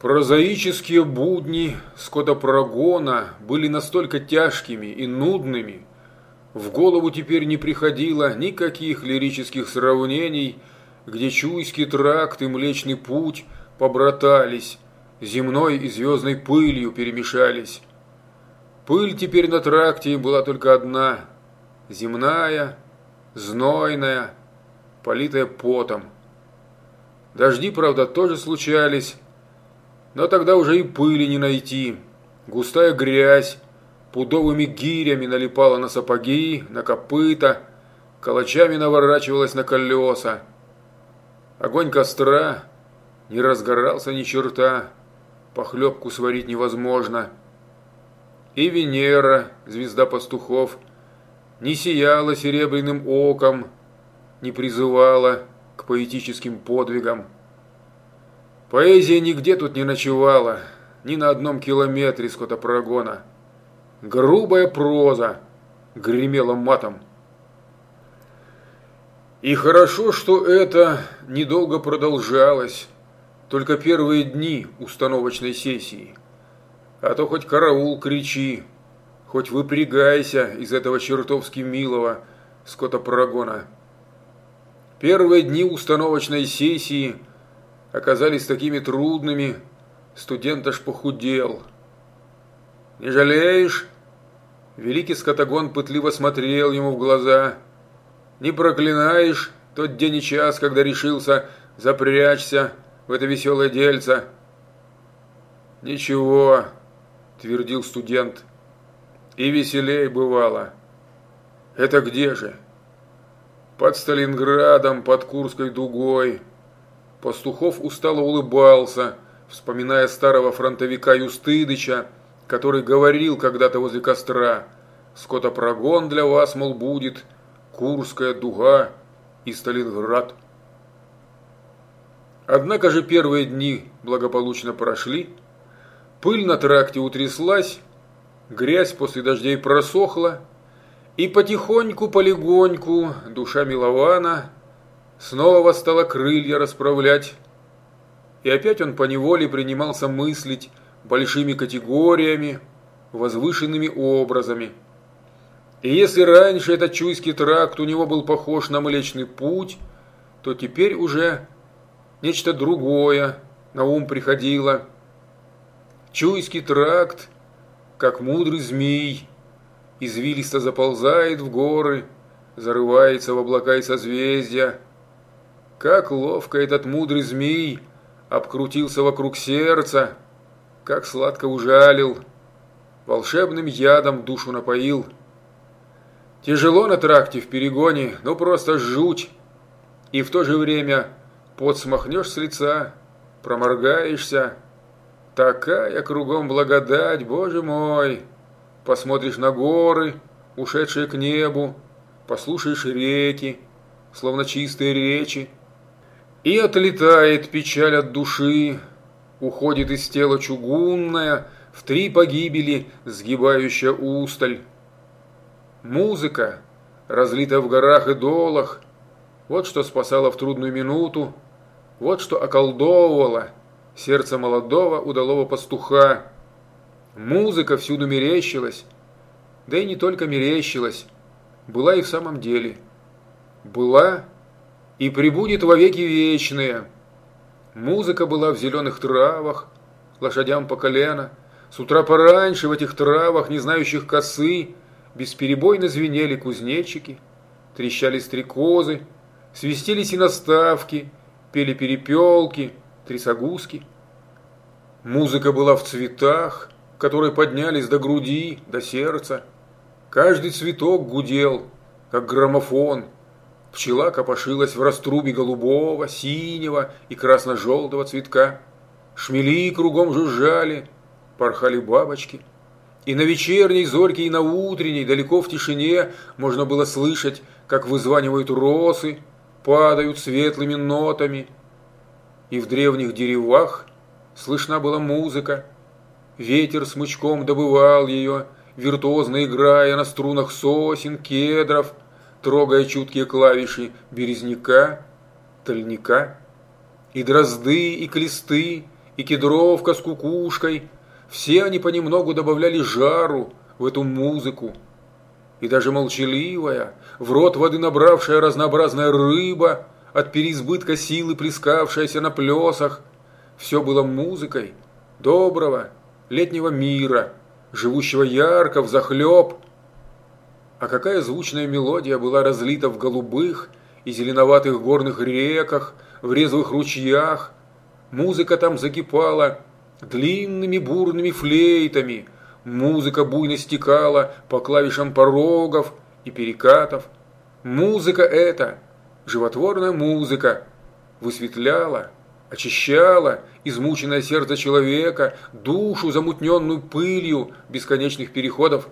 Прозаические будни скотопрогона были настолько тяжкими и нудными, в голову теперь не приходило никаких лирических сравнений, где Чуйский тракт и Млечный путь побратались, земной и звездной пылью перемешались. Пыль теперь на тракте была только одна – земная, знойная, политая потом. Дожди, правда, тоже случались, но тогда уже и пыли не найти. Густая грязь пудовыми гирями налипала на сапоги, на копыта, калачами наворачивалась на колеса. Огонь костра не разгорался ни черта, похлебку сварить невозможно. И Венера, звезда пастухов, не сияла серебряным оком, не призывала к поэтическим подвигам. Поэзия нигде тут не ночевала, ни на одном километре скотопрогона. Грубая проза гремела матом. И хорошо, что это недолго продолжалось, только первые дни установочной сессии. А то хоть караул кричи, хоть выпрягайся из этого чертовски милого скотопрогона. Первые дни установочной сессии – оказались такими трудными, студент аж похудел. «Не жалеешь?» Великий скотагон пытливо смотрел ему в глаза. «Не проклинаешь тот день и час, когда решился запрячься в это веселое дельце?» «Ничего», – твердил студент, – «и веселей бывало». «Это где же?» «Под Сталинградом, под Курской дугой». Пастухов устало улыбался, вспоминая старого фронтовика Юстыдыча, который говорил когда-то возле костра «Скотопрогон для вас, мол, будет, Курская дуга и Сталинград». Однако же первые дни благополучно прошли, пыль на тракте утряслась, грязь после дождей просохла, и потихоньку-полегоньку душа Милована снова стала крылья расправлять. И опять он поневоле принимался мыслить большими категориями, возвышенными образами. И если раньше этот чуйский тракт у него был похож на Млечный Путь, то теперь уже нечто другое на ум приходило. Чуйский тракт, как мудрый змей, извилисто заползает в горы, зарывается в облака и созвездия, как ловко этот мудрый змей обкрутился вокруг сердца, как сладко ужалил, волшебным ядом душу напоил. Тяжело на тракте в перегоне, но просто жуть. И в то же время пот смахнешь с лица, проморгаешься. Такая кругом благодать, боже мой! Посмотришь на горы, ушедшие к небу, послушаешь реки, словно чистые речи, и отлетает печаль от души, уходит из тела чугунная, в три погибели сгибающая усталь. Музыка, разлитая в горах и долах, вот что спасало в трудную минуту, вот что околдовывало сердце молодого удалого пастуха. Музыка всюду мерещилась, да и не только мерещилась, была и в самом деле. Была и прибудет вовеки вечные. Музыка была в зеленых травах, лошадям по колено. С утра пораньше в этих травах, не знающих косы, бесперебойно звенели кузнечики, трещали стрекозы, свистелись и наставки, пели перепелки, трясогузки. Музыка была в цветах, которые поднялись до груди, до сердца. Каждый цветок гудел, как граммофон – Пчела копошилась в раструбе голубого, синего и красно-желтого цветка. Шмели кругом жужжали, порхали бабочки. И на вечерней зорьке, и на утренней, далеко в тишине, можно было слышать, как вызванивают росы, падают светлыми нотами. И в древних деревах слышна была музыка. Ветер смычком добывал ее, виртуозно играя на струнах сосен, кедров – трогая чуткие клавиши березняка, тольника, и дрозды, и клесты, и кедровка с кукушкой, все они понемногу добавляли жару в эту музыку. И даже молчаливая, в рот воды набравшая разнообразная рыба, от переизбытка силы плескавшаяся на плесах, все было музыкой доброго летнего мира, живущего ярко, взахлеб. А какая звучная мелодия была разлита в голубых и зеленоватых горных реках, в резвых ручьях. Музыка там закипала длинными бурными флейтами. Музыка буйно стекала по клавишам порогов и перекатов. Музыка эта, животворная музыка, высветляла, очищала измученное сердце человека, душу, замутненную пылью бесконечных переходов.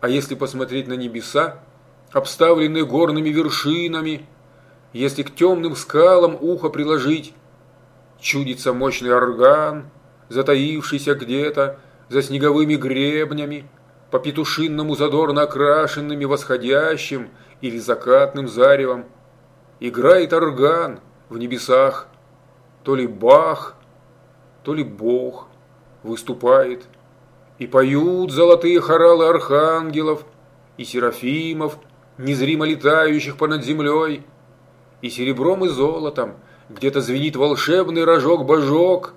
А если посмотреть на небеса, обставленные горными вершинами, если к темным скалам ухо приложить, чудится мощный орган, затаившийся где-то за снеговыми гребнями, по петушинному задорно окрашенными восходящим или закатным заревом. Играет орган в небесах, то ли Бах, то ли Бог выступает, и поют золотые хоралы архангелов и серафимов, незримо летающих понад землей, и серебром и золотом где-то звенит волшебный рожок-божок,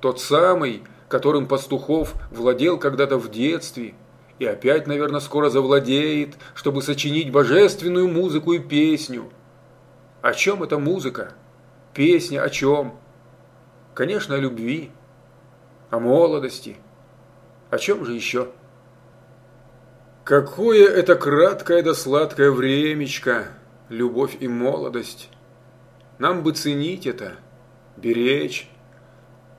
тот самый, которым Пастухов владел когда-то в детстве, и опять, наверное, скоро завладеет, чтобы сочинить божественную музыку и песню. О чем эта музыка? Песня о чем? Конечно, о любви, о молодости. О чем же еще? Какое это краткое да сладкое времечко, любовь и молодость. Нам бы ценить это, беречь.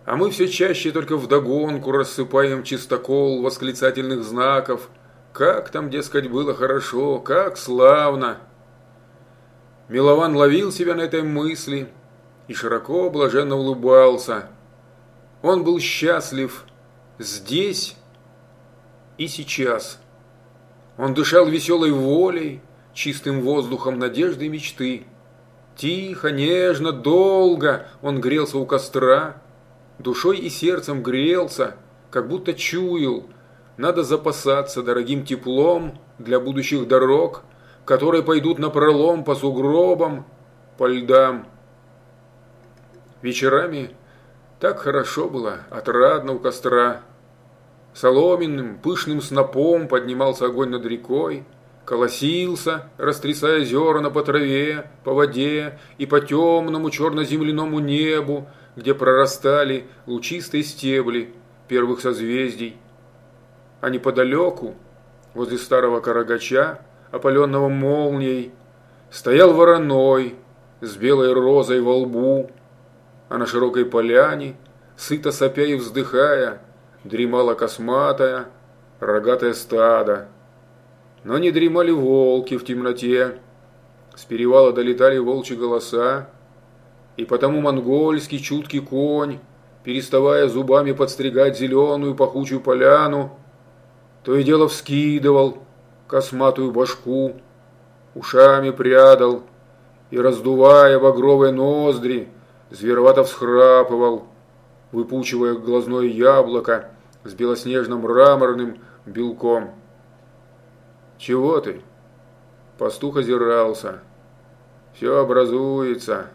А мы все чаще только вдогонку рассыпаем чистокол восклицательных знаков. Как там, дескать, было хорошо, как славно. Милован ловил себя на этой мысли и широко блаженно улыбался. Он был счастлив здесь и сейчас. Он дышал веселой волей, чистым воздухом надежды и мечты. Тихо, нежно, долго он грелся у костра, душой и сердцем грелся, как будто чуял, надо запасаться дорогим теплом для будущих дорог, которые пойдут на пролом по сугробам, по льдам. Вечерами так хорошо было, отрадно у костра, Соломенным, пышным снопом поднимался огонь над рекой, колосился, растрясая зерна по траве, по воде и по темному черно-земляному небу, где прорастали лучистые стебли первых созвездий. А неподалеку, возле старого карагача, опаленного молнией, стоял вороной с белой розой во лбу, а на широкой поляне, сыто сопя и вздыхая, дремала косматая, рогатое стадо. Но не дремали волки в темноте. С перевала долетали волчьи голоса, и потому монгольский чуткий конь, переставая зубами подстригать зеленую пахучую поляну, то и дело вскидывал косматую башку, ушами прядал и, раздувая багровые ноздри, зверовато всхрапывал, выпучивая глазное яблоко с белоснежным мраморным белком. «Чего ты?» Пастух озирался. «Все образуется,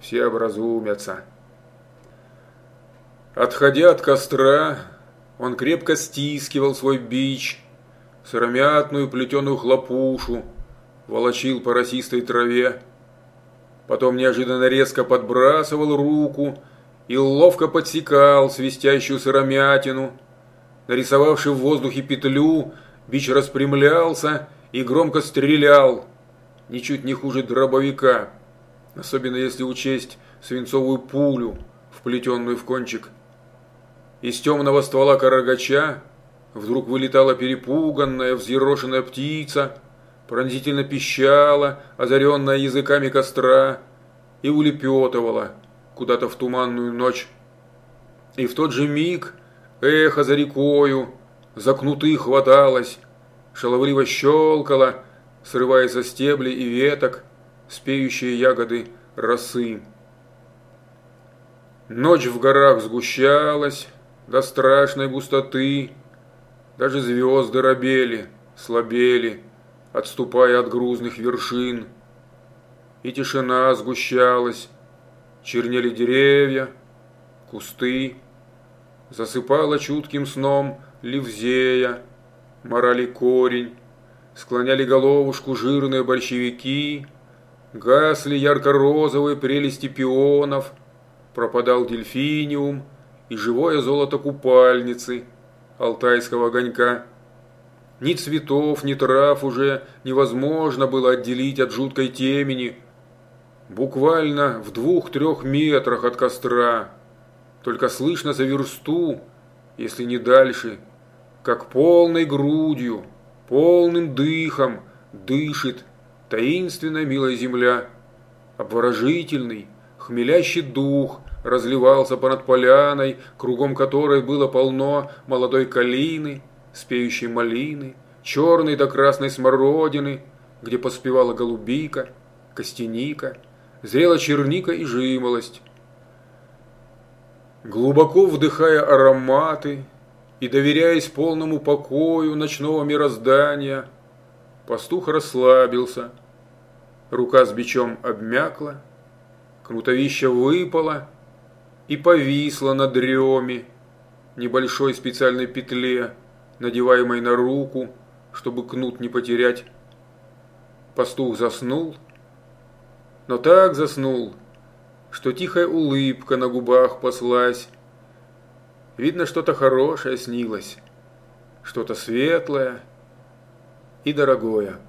все образумятся». Отходя от костра, он крепко стискивал свой бич, сыромятную плетеную хлопушу, волочил по росистой траве, потом неожиданно резко подбрасывал руку и ловко подсекал свистящую сыромятину. Нарисовавший в воздухе петлю, бич распрямлялся и громко стрелял, ничуть не хуже дробовика, особенно если учесть свинцовую пулю, вплетенную в кончик. Из темного ствола карагача вдруг вылетала перепуганная, взъерошенная птица, пронзительно пищала, озаренная языками костра, и улепетывала – куда-то в туманную ночь. И в тот же миг эхо за рекою, за кнуты хваталось, шаловливо щелкало, срывая со стеблей и веток спеющие ягоды росы. Ночь в горах сгущалась до страшной густоты, даже звезды робели, слабели, отступая от грузных вершин. И тишина сгущалась, чернели деревья, кусты, засыпала чутким сном Ливзея, морали корень, склоняли головушку жирные большевики, гасли ярко-розовые прелести пионов, пропадал дельфиниум и живое золото купальницы алтайского огонька. Ни цветов, ни трав уже невозможно было отделить от жуткой темени. Буквально в двух-трех метрах от костра. Только слышно за версту, если не дальше, как полной грудью, полным дыхом дышит таинственная милая земля, обворожительный, хмелящий дух разливался понад поляной, кругом которой было полно молодой калины, спеющей малины, черной до красной смородины, где поспевала голубика, костяника, зрела черника и жимолость. Глубоко вдыхая ароматы и доверяясь полному покою ночного мироздания, пастух расслабился, рука с бичом обмякла, Кнутовище выпало и повисло на дреме, небольшой специальной петле, надеваемой на руку, чтобы кнут не потерять. Пастух заснул, но так заснул, что тихая улыбка на губах послась. Видно, что-то хорошее снилось, что-то светлое и дорогое.